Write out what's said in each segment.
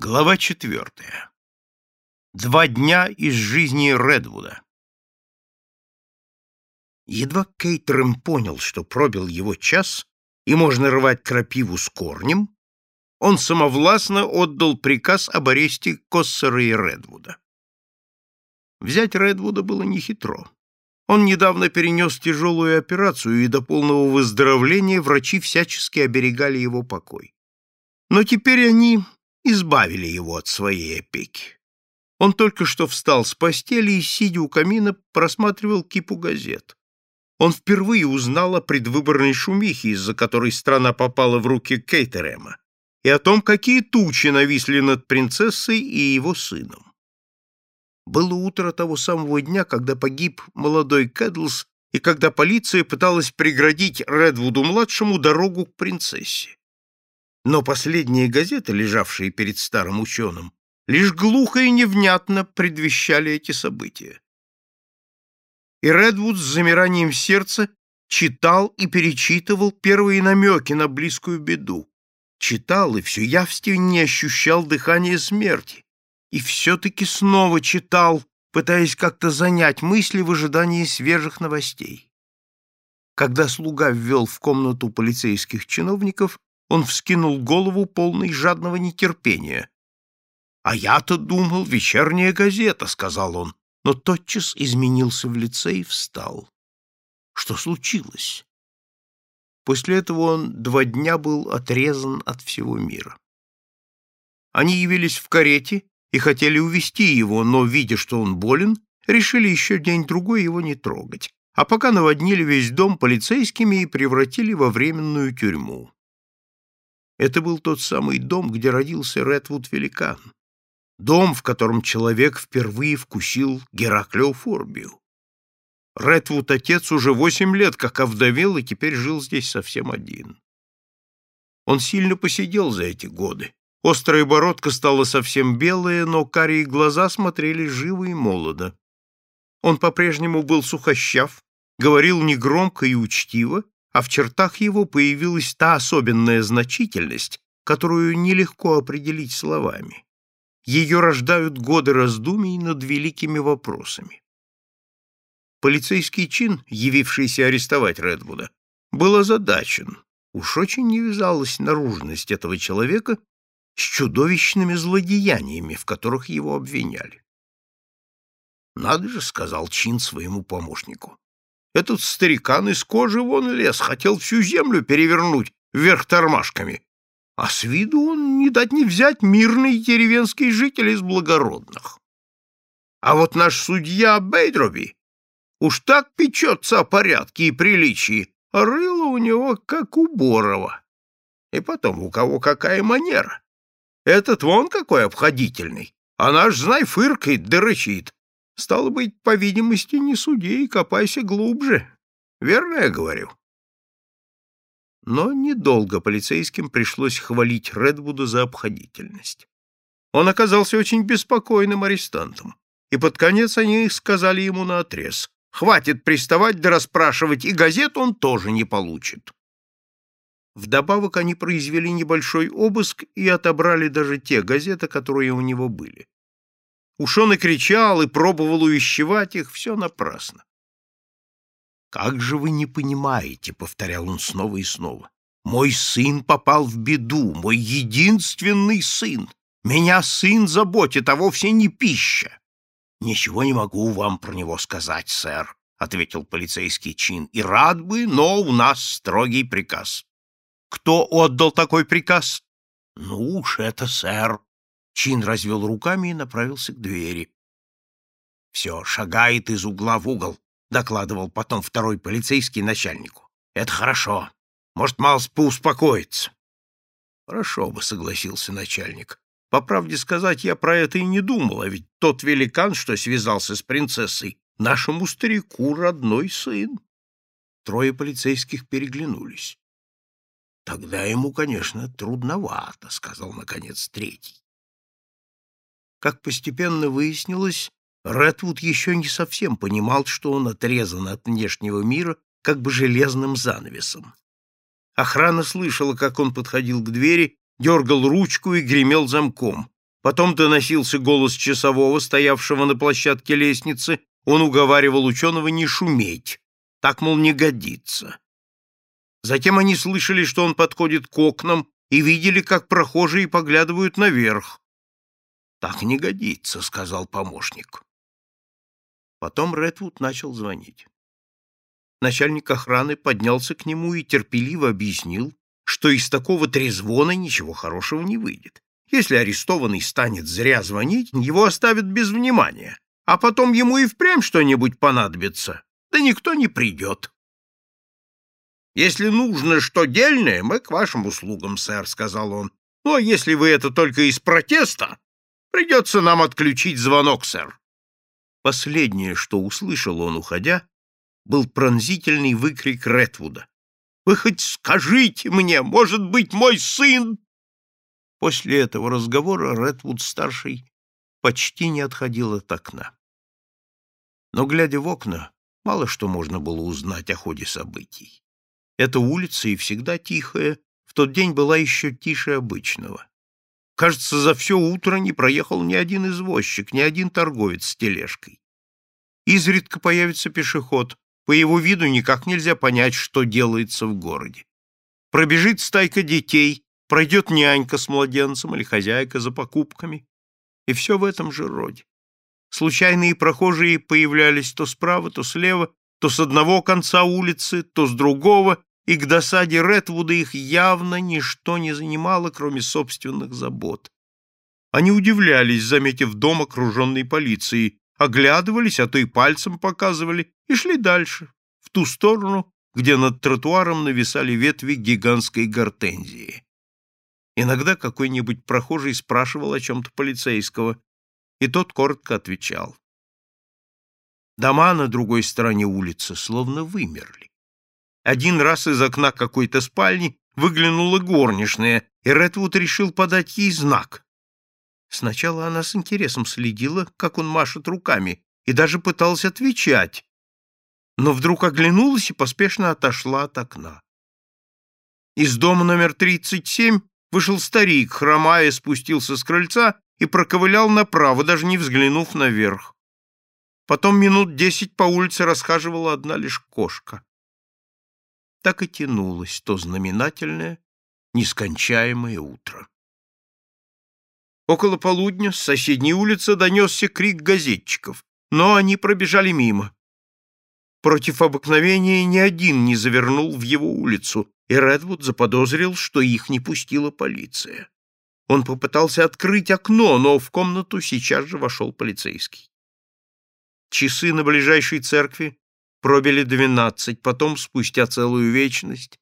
Глава четвертая. Два дня из жизни Редвуда. Едва Кейтерем понял, что пробил его час, и можно рвать крапиву с корнем, он самовластно отдал приказ об аресте Коссера и Редвуда. Взять Редвуда было нехитро. Он недавно перенес тяжелую операцию, и до полного выздоровления врачи всячески оберегали его покой. Но теперь они избавили его от своей опеки. Он только что встал с постели и, сидя у камина, просматривал кипу газет. Он впервые узнал о предвыборной шумихе, из-за которой страна попала в руки Кейтерема, и о том, какие тучи нависли над принцессой и его сыном. Было утро того самого дня, когда погиб молодой Кэдлс, и когда полиция пыталась преградить Редвуду-младшему дорогу к принцессе. Но последние газеты, лежавшие перед старым ученым, лишь глухо и невнятно предвещали эти события. И Редвуд с замиранием сердца читал и перечитывал первые намеки на близкую беду. Читал и все явственнее ощущал дыхание смерти. И все-таки снова читал, пытаясь как-то занять мысли в ожидании свежих новостей. Когда слуга ввел в комнату полицейских чиновников, он вскинул голову, полный жадного нетерпения. «А я-то думал, вечерняя газета», — сказал он, но тотчас изменился в лице и встал. Что случилось? После этого он два дня был отрезан от всего мира. Они явились в карете и хотели увести его, но, видя, что он болен, решили еще день-другой его не трогать, а пока наводнили весь дом полицейскими и превратили во временную тюрьму. Это был тот самый дом, где родился Редвуд-великан. Дом, в котором человек впервые вкусил Гераклеофорбию. Редвуд-отец уже восемь лет как овдовел и теперь жил здесь совсем один. Он сильно посидел за эти годы. Острая бородка стала совсем белая, но карие глаза смотрели живо и молодо. Он по-прежнему был сухощав, говорил негромко и учтиво, а в чертах его появилась та особенная значительность, которую нелегко определить словами. Ее рождают годы раздумий над великими вопросами. Полицейский чин, явившийся арестовать Редвуда, был озадачен. Уж очень не вязалась наружность этого человека с чудовищными злодеяниями, в которых его обвиняли. «Надо же», — сказал Чин своему помощнику, этот старикан из кожи вон лез, хотел всю землю перевернуть вверх тормашками. А с виду он не дать не взять мирный деревенский житель из благородных. А вот наш судья Бейдроби уж так печется о порядке и приличии, а рыло у него как у Борова. И потом, у кого какая манера. Этот вон какой обходительный, а наш, знай, фыркает да рычит. Стало быть, по видимости, не суди и копайся глубже. Верно я говорю? Но недолго полицейским пришлось хвалить Редвуда за обходительность. Он оказался очень беспокойным арестантом, и под конец они сказали ему наотрез, хватит приставать да расспрашивать, и газет он тоже не получит. Вдобавок они произвели небольшой обыск и отобрали даже те газеты, которые у него были. Уж он и кричал, и пробовал увещевать их, все напрасно. «Как же вы не понимаете?» — повторял он снова и снова. «Мой сын попал в беду, мой единственный сын. Меня сын заботит, а вовсе не пища». «Ничего не могу вам про него сказать, сэр», — ответил полицейский чин. «И рад бы, но у нас строгий приказ». «Кто отдал такой приказ?» «Ну уж это, сэр, Чин развел руками и направился к двери. — Все, шагает из угла в угол, — докладывал потом второй полицейский начальнику. — Это хорошо. Может, Малс поуспокоится. — Хорошо бы, — согласился начальник. По правде сказать, я про это и не думал, а ведь тот великан, что связался с принцессой, нашему старику родной сын. Трое полицейских переглянулись. — Тогда ему, конечно, трудновато, — сказал, наконец, третий. Как постепенно выяснилось, Редвуд еще не совсем понимал, что он отрезан от внешнего мира как бы железным занавесом. Охрана слышала, как он подходил к двери, дергал ручку и гремел замком. Потом доносился голос часового, стоявшего на площадке лестницы. Он уговаривал ученого не шуметь. Так, мол, не годится. Затем они слышали, что он подходит к окнам, и видели, как прохожие поглядывают наверх. «Так не годится», — сказал помощник. Потом Редвуд начал звонить. Начальник охраны поднялся к нему и терпеливо объяснил, что из такого трезвона ничего хорошего не выйдет. Если арестованный станет зря звонить, его оставят без внимания, а потом ему и впрямь что-нибудь понадобится, да никто не придет. «Если нужно что дельное, мы к вашим услугам, сэр», — сказал он. «Ну, а если вы это только из протеста, придется нам отключить звонок, сэр». Последнее, что услышал он, уходя, был пронзительный выкрик Ретвуда. «Вы хоть скажите мне, может быть, мой сын...» После этого разговора Редвуд-старший почти не отходил от окна. Но, глядя в окна, мало что можно было узнать о ходе событий. Эта улица и всегда тихая, в тот день была еще тише обычного. Кажется, за все утро не проехал ни один извозчик, ни один торговец с тележкой. Изредка появится пешеход, по его виду никак нельзя понять, что делается в городе. Пробежит стайка детей, пройдет нянька с младенцем или хозяйка за покупками. И все в этом же роде. Случайные прохожие появлялись то справа, то слева, то с одного конца улицы, то с другого, и к досаде Ретвуда их явно ничто не занимало, кроме собственных забот. Они удивлялись, заметив дом, окруженный полицией, оглядывались, а то и пальцем показывали, и шли дальше, в ту сторону, где над тротуаром нависали ветви гигантской гортензии. Иногда какой-нибудь прохожий спрашивал о чем-то полицейского, и тот коротко отвечал. Дома на другой стороне улицы словно вымерли. Один раз из окна какой-то спальни выглянула горничная, и Редвуд решил подать ей знак. Сначала она с интересом следила, как он машет руками, и даже пыталась отвечать, но вдруг оглянулась и поспешно отошла от окна. Из дома номер 37 вышел старик, хромая, спустился с крыльца и проковылял направо, даже не взглянув наверх. Потом минут десять по улице расхаживала одна лишь кошка так и тянулось то знаменательное, нескончаемое утро. Около полудня с соседней улицы донесся крик газетчиков, но они пробежали мимо. Против обыкновения ни один не завернул в его улицу, и Редвуд заподозрил, что их не пустила полиция. Он попытался открыть окно, но в комнату сейчас же вошел полицейский. Часы на ближайшей церкви Пробили двенадцать, потом, спустя целую вечность,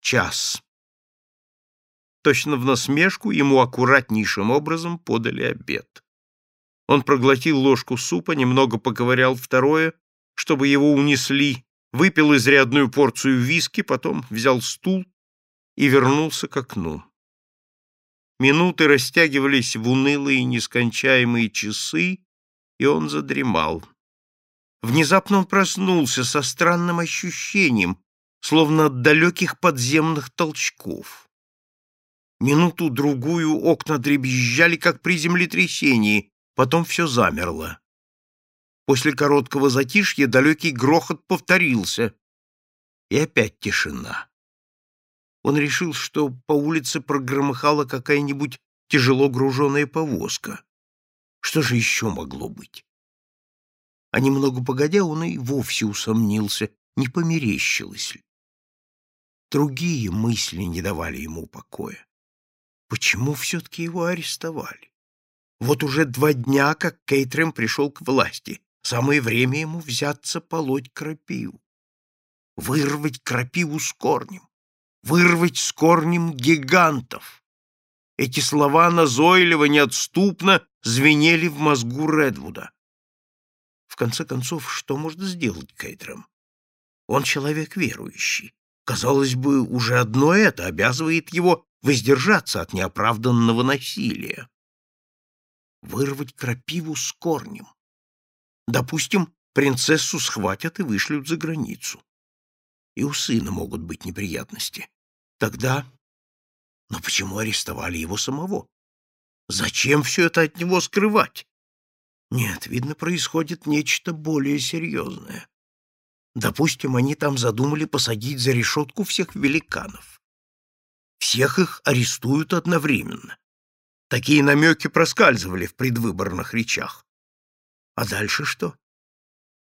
час. Точно в насмешку ему аккуратнейшим образом подали обед. Он проглотил ложку супа, немного поковырял второе, чтобы его унесли, выпил изрядную порцию виски, потом взял стул и вернулся к окну. Минуты растягивались в унылые нескончаемые часы, и он задремал. Внезапно он проснулся со странным ощущением, словно от далеких подземных толчков. Минуту-другую окна дребезжали, как при землетрясении, потом все замерло. После короткого затишья далекий грохот повторился, и опять тишина. Он решил, что по улице прогромыхала какая-нибудь тяжело груженная повозка. Что же еще могло быть? А немного погодя он и вовсе усомнился, не померещилось ли. Другие мысли не давали ему покоя. Почему все-таки его арестовали? Вот уже два дня, как Кейтрем пришел к власти. Самое время ему взяться полоть крапиву. Вырвать крапиву с корнем. Вырвать с корнем гигантов. Эти слова назойливо, неотступно звенели в мозгу Редвуда конце концов, что может сделать Кейтрем? Он человек верующий. Казалось бы, уже одно это обязывает его воздержаться от неоправданного насилия. Вырвать крапиву с корнем. Допустим, принцессу схватят и вышлют за границу. И у сына могут быть неприятности. Тогда... Но почему арестовали его самого? Зачем все это от него скрывать? Нет, видно, происходит нечто более серьезное. Допустим, они там задумали посадить за решетку всех великанов. Всех их арестуют одновременно. Такие намеки проскальзывали в предвыборных речах. А дальше что?